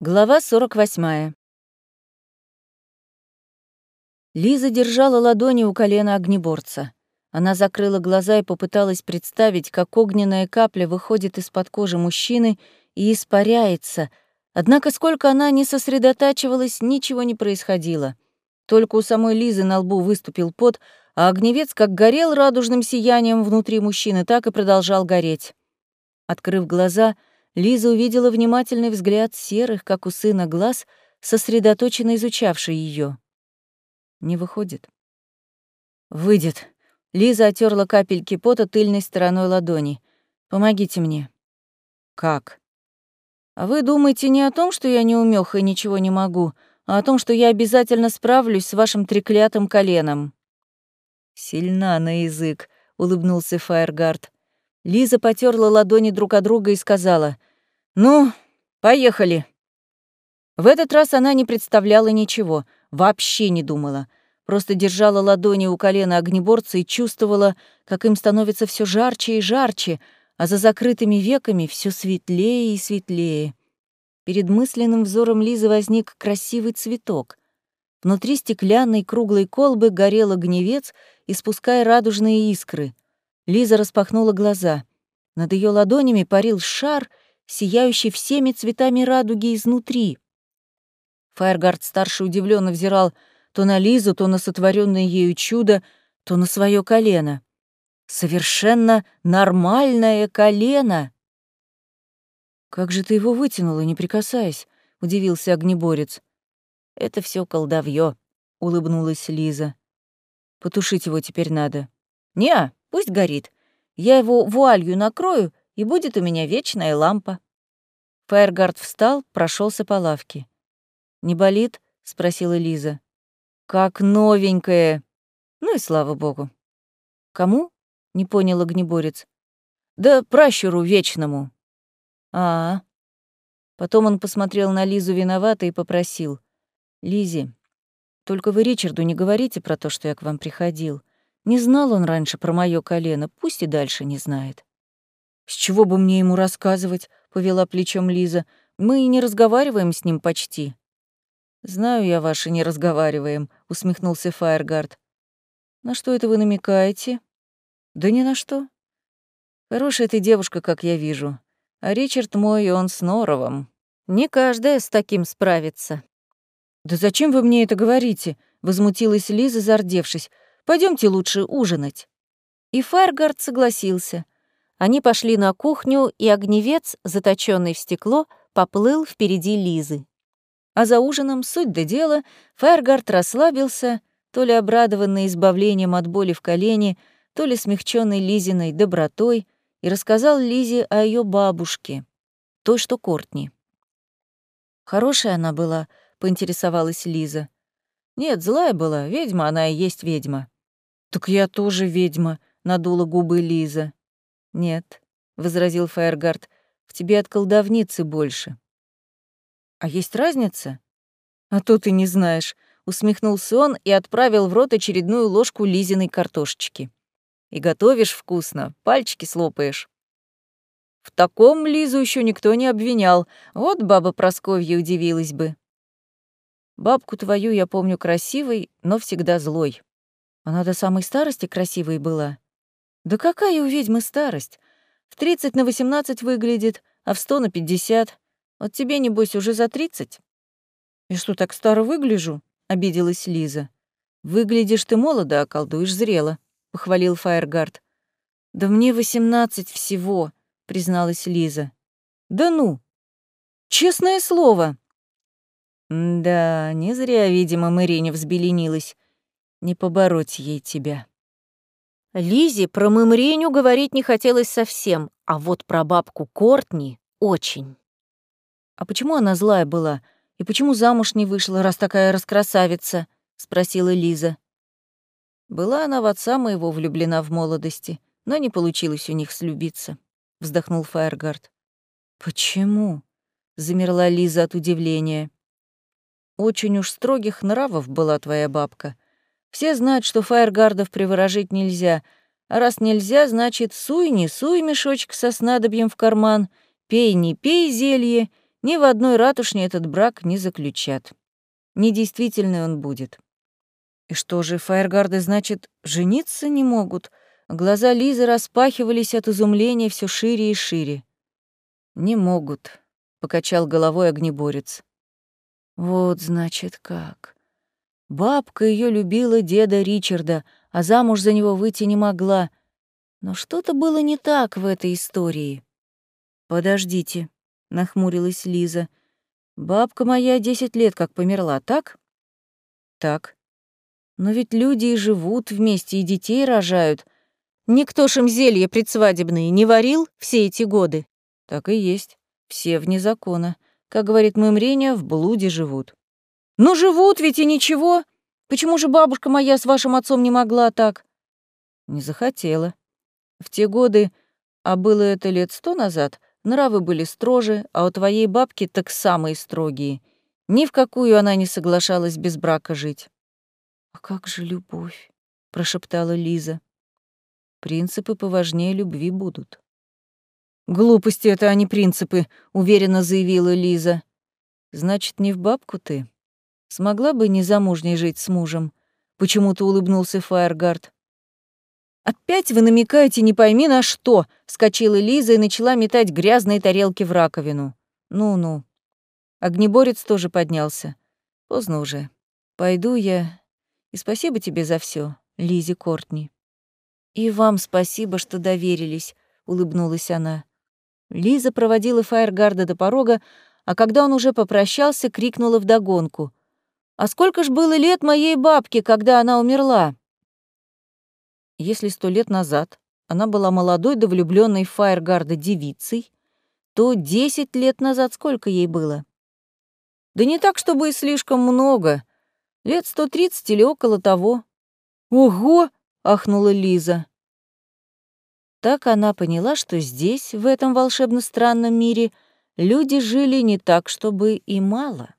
Глава 48. Лиза держала ладони у колена огнеборца. Она закрыла глаза и попыталась представить, как огненная капля выходит из-под кожи мужчины и испаряется. Однако сколько она не сосредотачивалась, ничего не происходило. Только у самой Лизы на лбу выступил пот, а огневец как горел радужным сиянием внутри мужчины, так и продолжал гореть. Открыв глаза — Лиза увидела внимательный взгляд серых, как у сына, глаз, сосредоточенно изучавший ее. Не выходит. Выйдет. Лиза отерла капельки пота тыльной стороной ладони. Помогите мне. Как? А вы думаете не о том, что я не умеха и ничего не могу, а о том, что я обязательно справлюсь с вашим треклятым коленом. Сильна на язык, улыбнулся Фаергард. Лиза потерла ладони друг от друга и сказала: «Ну, поехали». В этот раз она не представляла ничего, вообще не думала. Просто держала ладони у колена огнеборца и чувствовала, как им становится все жарче и жарче, а за закрытыми веками все светлее и светлее. Перед мысленным взором Лизы возник красивый цветок. Внутри стеклянной круглой колбы горел огневец, испуская радужные искры. Лиза распахнула глаза. Над ее ладонями парил шар — сияющий всеми цветами радуги изнутри. Фаергард-старший удивленно взирал то на Лизу, то на сотворенное ею чудо, то на свое колено. Совершенно нормальное колено! «Как же ты его вытянула, не прикасаясь?» — удивился огнеборец. «Это все колдовье», — улыбнулась Лиза. «Потушить его теперь надо». «Не, пусть горит. Я его вуалью накрою, и будет у меня вечная лампа». Фаергард встал, прошелся по лавке. «Не болит?» — спросила Лиза. «Как новенькая!» «Ну и слава богу». «Кому?» — не понял огнеборец. «Да пращуру вечному». «А, -а. Потом он посмотрел на Лизу виновато и попросил. «Лизи, только вы Ричарду не говорите про то, что я к вам приходил. Не знал он раньше про мое колено, пусть и дальше не знает». «С чего бы мне ему рассказывать?» — повела плечом Лиза. «Мы и не разговариваем с ним почти». «Знаю я ваши не разговариваем», — усмехнулся Фаергард. «На что это вы намекаете?» «Да ни на что. Хорошая ты девушка, как я вижу. А Ричард мой, он с Норовом. Не каждая с таким справится». «Да зачем вы мне это говорите?» — возмутилась Лиза, зардевшись. Пойдемте лучше ужинать». И Фаергард согласился — они пошли на кухню, и огневец, заточенный в стекло, поплыл впереди Лизы. А за ужином, суть до дела, Фаергард расслабился, то ли обрадованный избавлением от боли в колене, то ли смягченный Лизиной добротой, и рассказал Лизе о ее бабушке, той, что Кортни. «Хорошая она была», — поинтересовалась Лиза. «Нет, злая была, ведьма она и есть ведьма». «Так я тоже ведьма», — надула губы Лиза. «Нет», — возразил Фаергард, — «в тебе от колдовницы больше». «А есть разница?» «А то ты не знаешь», — усмехнулся он и отправил в рот очередную ложку Лизиной картошечки. «И готовишь вкусно, пальчики слопаешь». В таком Лизу еще никто не обвинял, вот баба Просковья удивилась бы. Бабку твою я помню красивой, но всегда злой. Она до самой старости красивой была. Да какая у ведьмы старость? В 30 на 18 выглядит, а в 100 на 50. Вот тебе, небось, уже за 30. «Я что, так старо выгляжу?» — обиделась Лиза. «Выглядишь ты молодо, а колдуешь зрело», — похвалил Фаергард. «Да мне 18 всего», — призналась Лиза. «Да ну! Честное слово!» «Да, не зря, видимо, Мэрине взбеленилась. Не побороть ей тебя». Лизе про мымреню говорить не хотелось совсем, а вот про бабку Кортни — очень. «А почему она злая была? И почему замуж не вышла, раз такая раскрасавица?» — спросила Лиза. Была она в отца моего влюблена в молодости, но не получилось у них слюбиться, — вздохнул Фаергард. «Почему?» — замерла Лиза от удивления. «Очень уж строгих нравов была твоя бабка», все знают, что фаергардов приворожить нельзя. А раз нельзя, значит, суй, не суй мешочек со снадобьем в карман, пей, не пей зелье, ни в одной ратушне этот брак не заключат. Недействительный он будет. И что же, фаергарды, значит, жениться не могут? Глаза Лизы распахивались от изумления все шире и шире. «Не могут», — покачал головой огнеборец. «Вот, значит, как. Бабка ее любила деда Ричарда, а замуж за него выйти не могла. Но что-то было не так в этой истории. «Подождите», — нахмурилась Лиза. «Бабка моя десять лет как померла, так?» «Так. Но ведь люди и живут вместе, и детей рожают. Никто ж им зелья предсвадебные не варил все эти годы?» «Так и есть. Все вне закона. Как говорит Мымрения, в блуде живут». «Ну живут ведь и ничего. Почему же бабушка моя с вашим отцом не могла так?» «Не захотела. В те годы, а было это лет сто назад, нравы были строже, а у твоей бабки так самые строгие. Ни в какую она не соглашалась без брака жить». «А как же любовь?» — прошептала Лиза. «Принципы поважнее любви будут». «Глупости это, а не принципы», — уверенно заявила Лиза. «Значит, не в бабку ты?» Смогла бы незамужней жить с мужем? Почему-то улыбнулся Фаергард. «Опять вы намекаете не пойми на что!» — вскочила Лиза и начала метать грязные тарелки в раковину. «Ну-ну». Огнеборец тоже поднялся. «Поздно уже. Пойду я. И спасибо тебе за все, Лизе Кортни». «И вам спасибо, что доверились», — улыбнулась она. Лиза проводила Фаергарда до порога, а когда он уже попрощался, крикнула вдогонку. А сколько ж было лет моей бабке, когда она умерла? Если сто лет назад она была молодой да влюбленной в Фаергарда девицей, то десять лет назад сколько ей было? Да не так, чтобы и слишком много. Лет сто тридцать или около того. «Ого!» — ахнула Лиза. Так она поняла, что здесь, в этом волшебно странном мире, люди жили не так, чтобы и мало.